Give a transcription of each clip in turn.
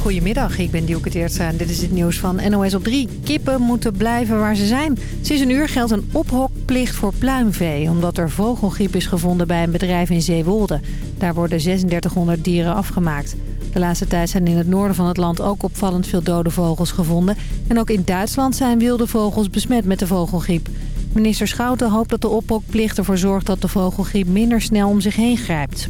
Goedemiddag, ik ben Dielke Teertstra en dit is het nieuws van NOS op 3. Kippen moeten blijven waar ze zijn. Sinds een uur geldt een ophokplicht voor pluimvee... omdat er vogelgriep is gevonden bij een bedrijf in Zeewolde. Daar worden 3600 dieren afgemaakt. De laatste tijd zijn in het noorden van het land ook opvallend veel dode vogels gevonden. En ook in Duitsland zijn wilde vogels besmet met de vogelgriep. Minister Schouten hoopt dat de ophokplicht ervoor zorgt dat de vogelgriep minder snel om zich heen grijpt.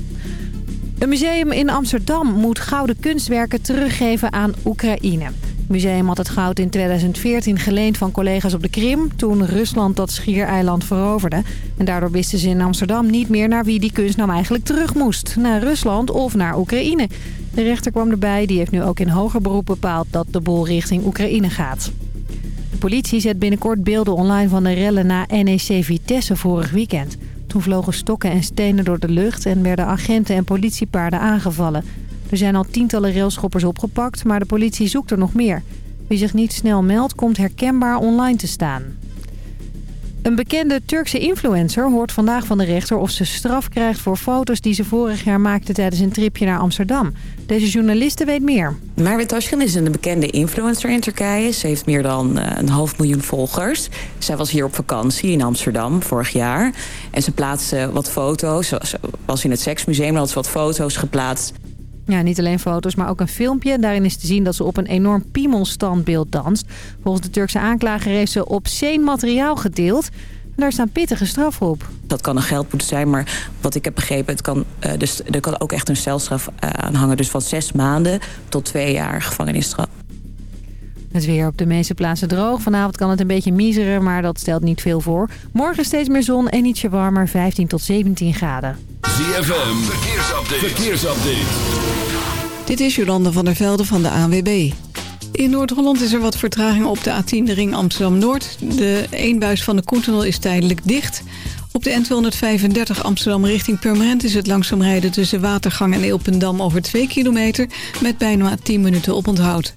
Een museum in Amsterdam moet gouden kunstwerken teruggeven aan Oekraïne. Het museum had het goud in 2014 geleend van collega's op de Krim... toen Rusland dat schiereiland veroverde. En daardoor wisten ze in Amsterdam niet meer naar wie die kunst nou eigenlijk terug moest. Naar Rusland of naar Oekraïne. De rechter kwam erbij, die heeft nu ook in hoger beroep bepaald... dat de bol richting Oekraïne gaat. De politie zet binnenkort beelden online van de rellen na NEC Vitesse vorig weekend... Toen vlogen stokken en stenen door de lucht en werden agenten en politiepaarden aangevallen. Er zijn al tientallen railschoppers opgepakt, maar de politie zoekt er nog meer. Wie zich niet snel meldt, komt herkenbaar online te staan. Een bekende Turkse influencer hoort vandaag van de rechter of ze straf krijgt voor foto's die ze vorig jaar maakte tijdens een tripje naar Amsterdam. Deze journaliste weet meer. Merve Taşkın is een bekende influencer in Turkije. Ze heeft meer dan eh, een half miljoen volgers. Zij was hier op vakantie in Amsterdam vorig jaar. En ze plaatste wat foto's. Ze was in het seksmuseum, had ze wat foto's geplaatst. Ja, niet alleen foto's, maar ook een filmpje. Daarin is te zien dat ze op een enorm piemelstandbeeld danst. Volgens de Turkse aanklager heeft ze obscene materiaal gedeeld. En daar staan pittige straffen op. Dat kan een geldboete zijn, maar wat ik heb begrepen... Het kan, uh, dus, er kan ook echt een celstraf uh, aan hangen. Dus van zes maanden tot twee jaar gevangenisstraf. Het weer op de meeste plaatsen droog. Vanavond kan het een beetje miseren, maar dat stelt niet veel voor. Morgen steeds meer zon en ietsje warmer, 15 tot 17 graden. ZFM, verkeersupdate. verkeersupdate. Dit is Jolande van der Velde van de ANWB. In Noord-Holland is er wat vertraging op de A10 de ring Amsterdam-Noord. De eenbuis van de Koentunnel is tijdelijk dicht. Op de N235 Amsterdam richting Purmerend is het langzaam rijden tussen Watergang en Eelpendam over 2 kilometer... met bijna 10 minuten oponthoud.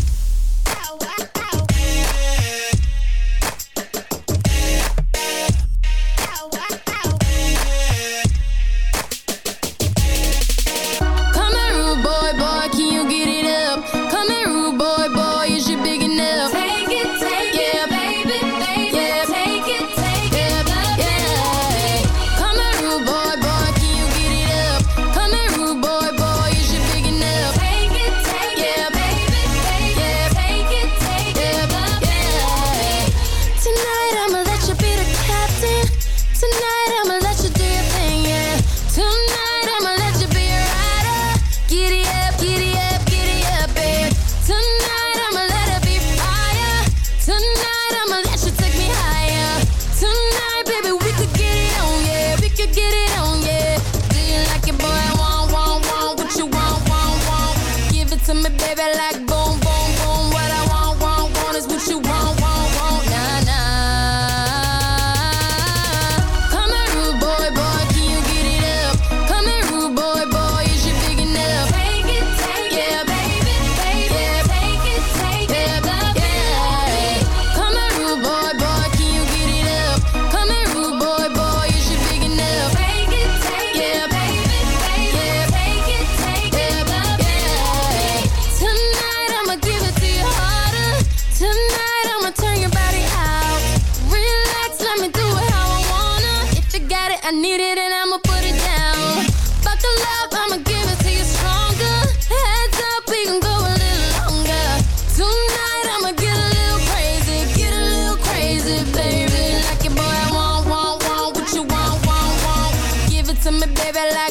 Baby, like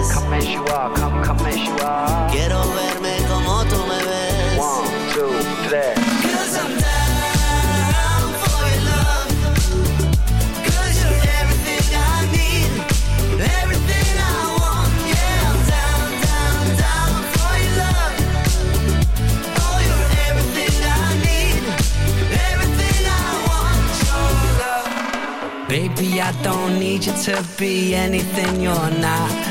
Come as you are, come, come as you are. Quiero verme como tú me ves. One, two, three. Cause I'm down for your love. Cause you're everything I need. Everything I want. Yeah, I'm down, down, down for your love. Oh, you're everything I need. Everything I want. Your love. Baby, I don't need you to be anything you're not.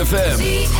ZFM.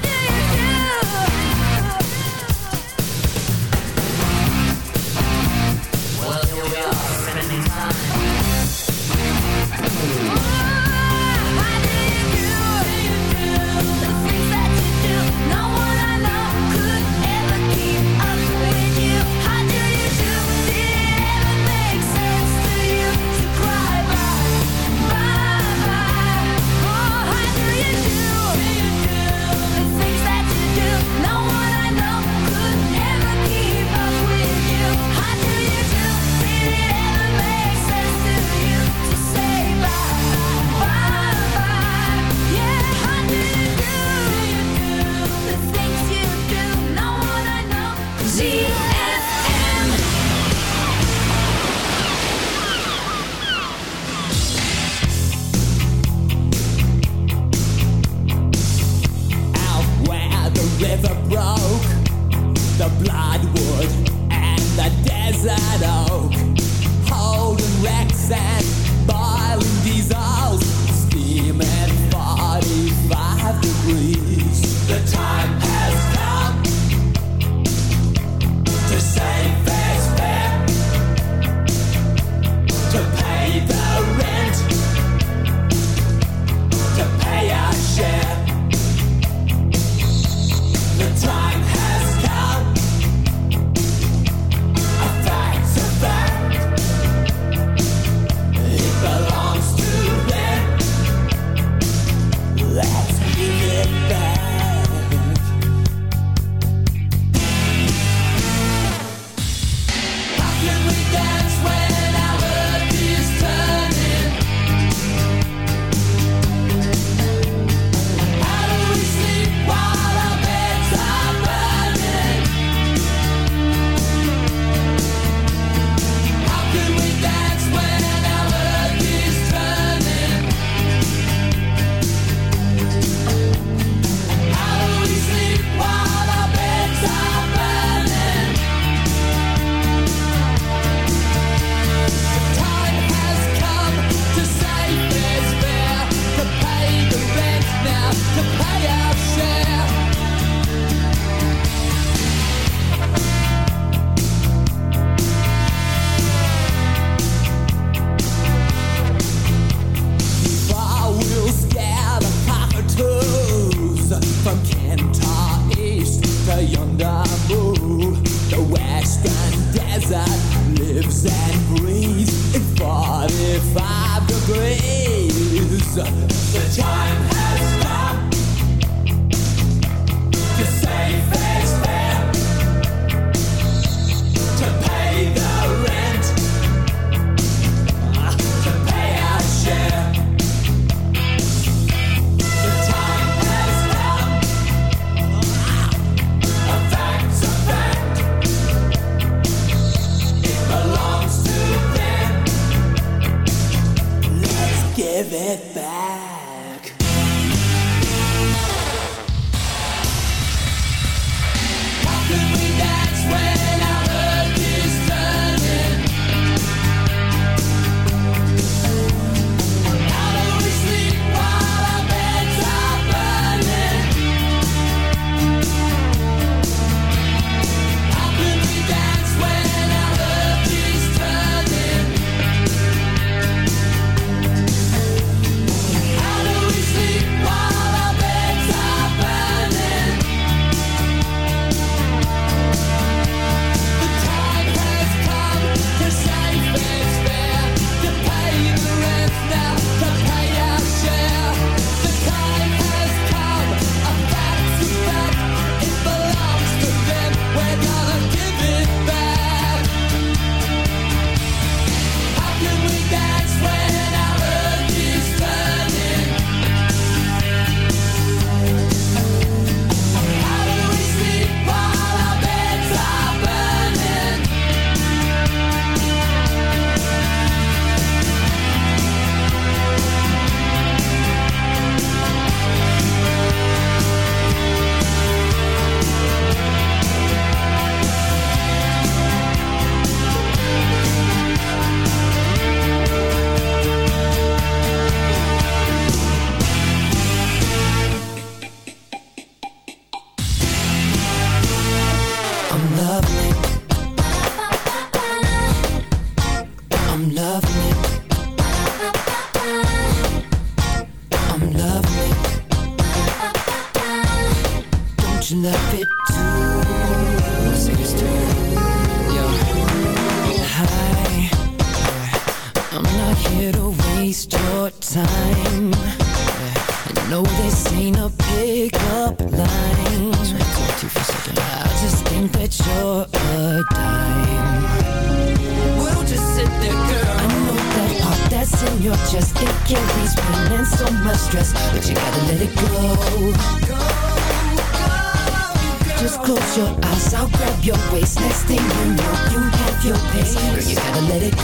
Close your eyes, I'll grab your waist. Next thing you know, you have your pace. Girl, you gotta let it go.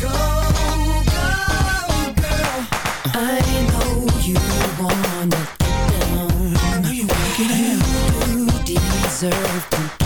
Go, go, girl. I know you wanna get down. I know you wanna get down. You deserve to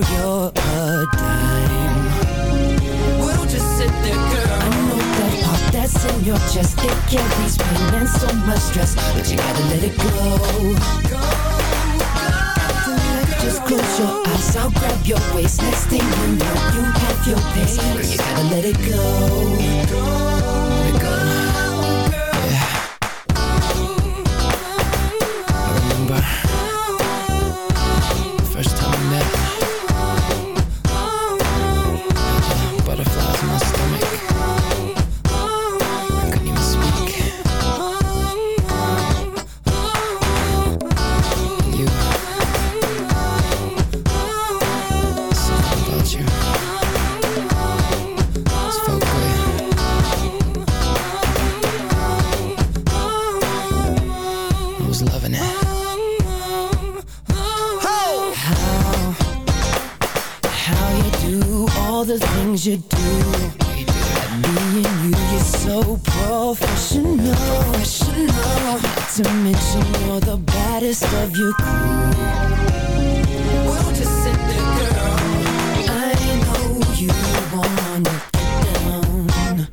you're a dime. Well, just sit there, girl. I know that heart that's in your chest. It carries pain and so much stress, but you gotta let it go. Just close your eyes, I'll grab your waist. Next thing you know, you have your pace. Girl, you gotta let it go. Let it go. So professional. professional. To mention you're the baddest of your crew. We'll just sit there, girl. I know you wanna get down.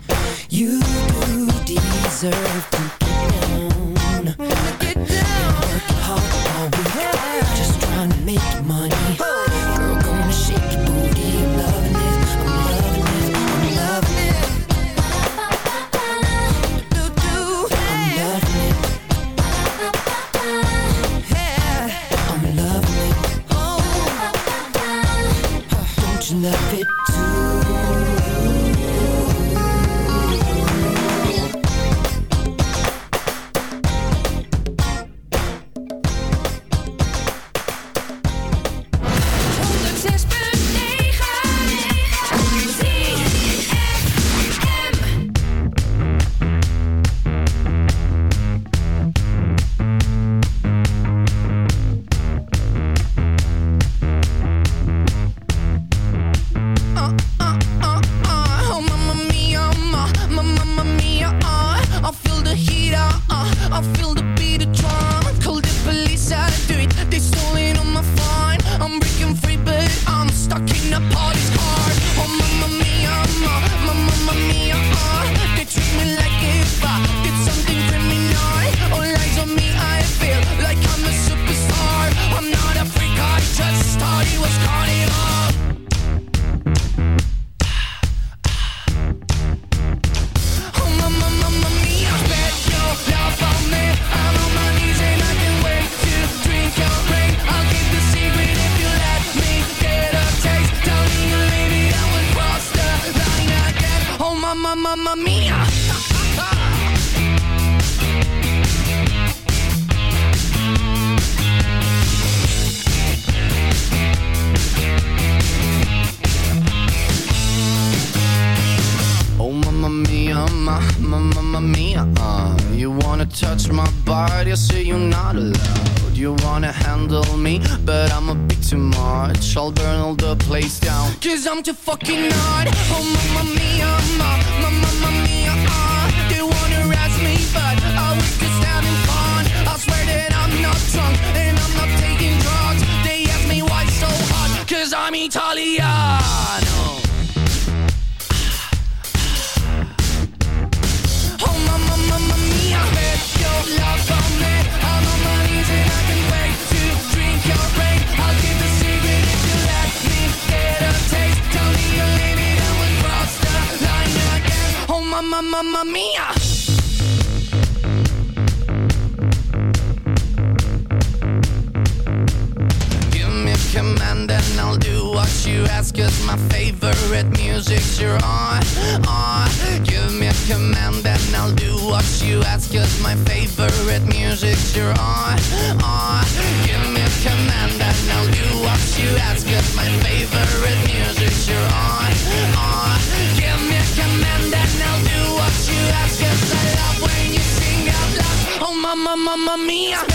You do deserve mamma, mia. Oh mamma mia, ma, ma, mamma mia uh, You wanna touch my body, I say you're not allowed? You wanna handle me, but I'm a bit too much. I'll burn all the place down, cause I'm too fucking hot Oh mamma mia, ma, ma, mamma mia uh, They wanna arrest me, but I was just having fun I swear that I'm not drunk, and I'm not taking drugs. They ask me why so hot, cause I'm Italiano mamma, mia. Give me command and I'll do what you ask Cause my favorite music's you're on, on Give me a command and I'll do what you ask Cause my favorite music's you're on, on Give me a command That's my favorite music mamma mia.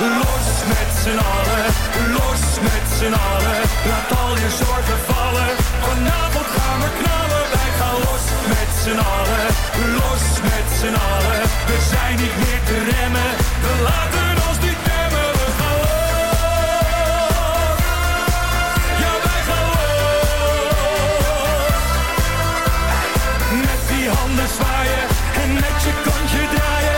los met z'n allen, los met z'n allen. Laat al je zorgen vallen, vanavond gaan we knallen. Wij gaan los met z'n allen, los met z'n allen. We zijn niet meer te remmen, we laten ons niet los, ja wij gaan. Met die handen zwaaien en met je kontje draaien.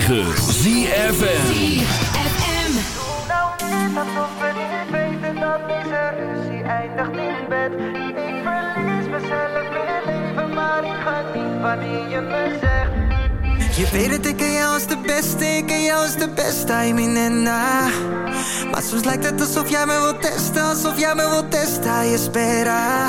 106.9 ZFM. Alsof we niet weten dat deze ruzie eindigt in bed. Ik verlies mezelf in het leven, maar ik ga niet wanneer je me zegt. Je weet het, ik ken jou als de beste, ik ken jou als de beste, I mean en na. Maar soms lijkt het alsof jij me wilt testen, alsof jij me wilt testen, je spera.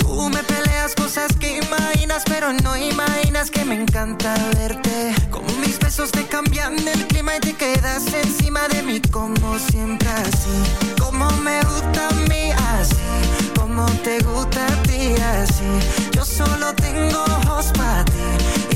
Tú me peleas cosas que imaginas, pero no imaginas que me encanta verte. Como mis besos te cambian el clima y te quedas encima de mí como siempre así. Como me gusta a mí así, como te gusta a ti así. Yo solo tengo ojos para ti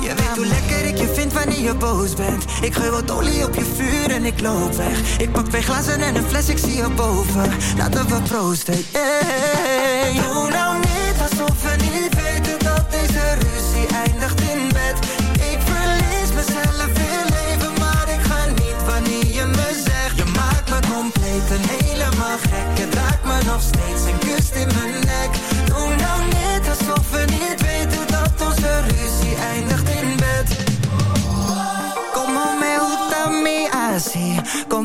Je weet hoe lekker ik je vind wanneer je boos bent. Ik gooi wat olie op je vuur en ik loop weg. Ik pak twee glazen en een fles, ik zie je boven. Laten we proosten, yeah. Doe nou niet alsof we niet weten dat deze ruzie eindigt in bed. Ik verlies mezelf in leven, maar ik ga niet wanneer je me zegt. Je maakt me compleet en helemaal gek. Je raakt me nog steeds en kust in mijn nek.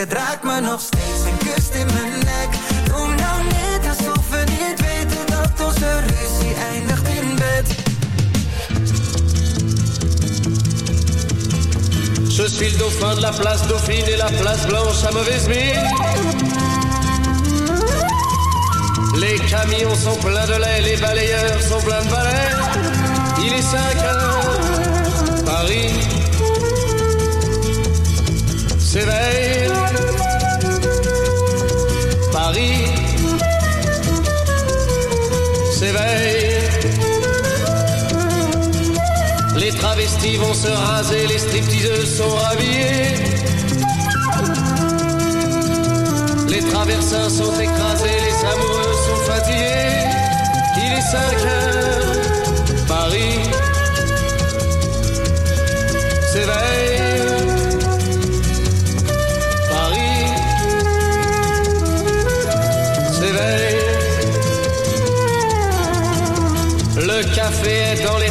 Het raakt me nog steeds en kust in mijn nek. Doe nou net alsof we niet weten dat onze ruzie eindigt in bed. Je suis le dauphin de la place Dauphine et la place Blanche à mauvaise mine. Les camions sont pleins de lait, les balayeurs sont pleins de balais. Il est 5 heures, Paris Vont se raser, les stripteaseuses sont rhabillées. Les traversins sont écrasés, les amoureux sont fatigués. Il est 5 heures, Paris s'éveille. Paris s'éveille. Le café est dans les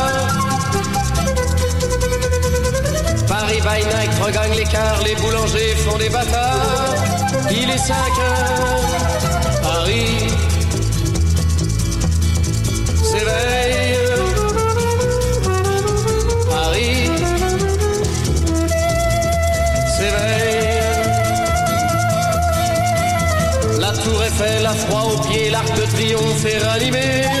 Regagne l'écart, les boulangers font des bâtards. Il est 5 heures, Paris s'éveille. Paris s'éveille. La tour Eiffel a froid aux pieds, l'arc de triomphe est ranimé.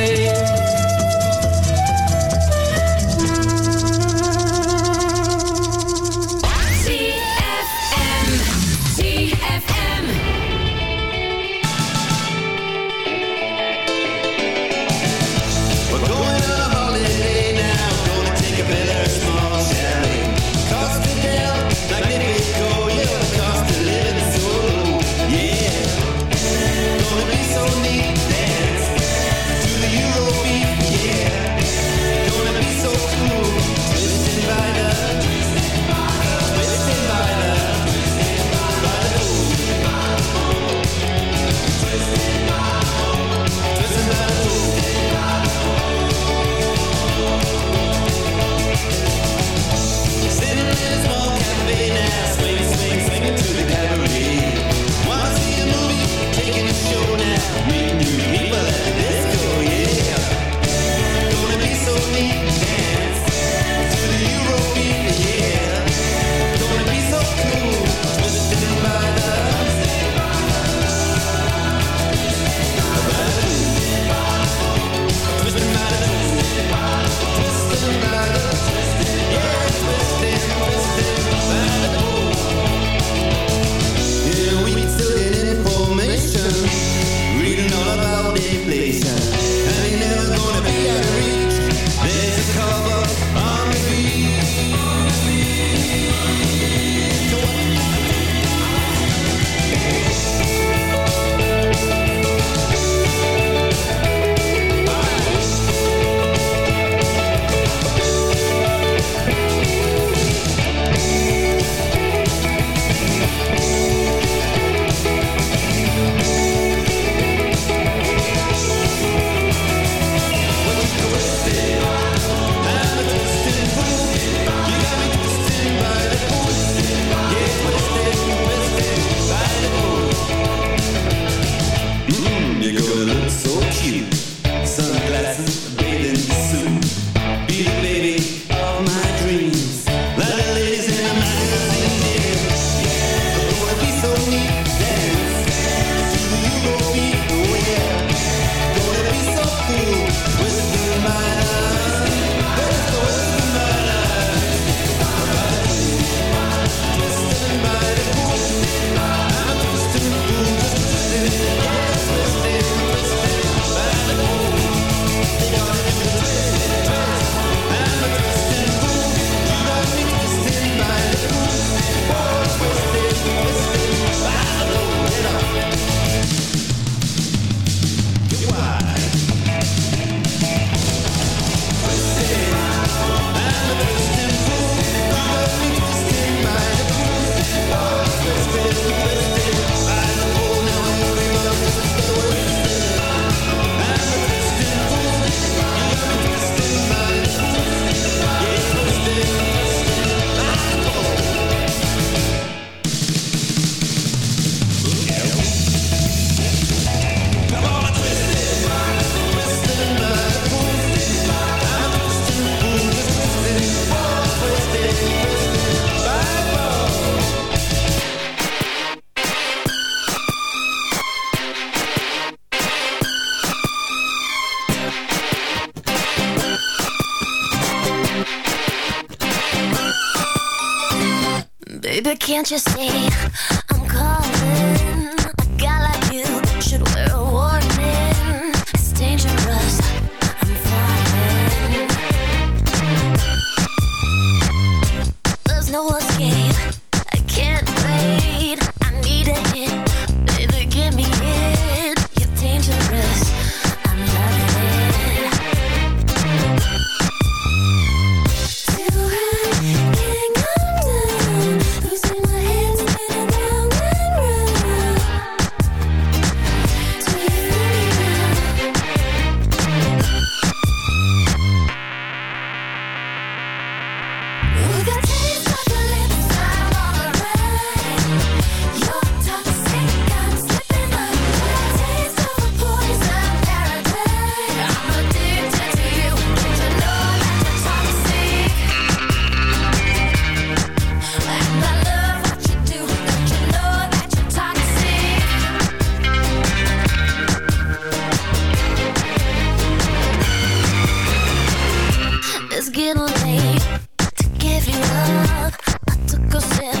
late to give you up. I took a sip.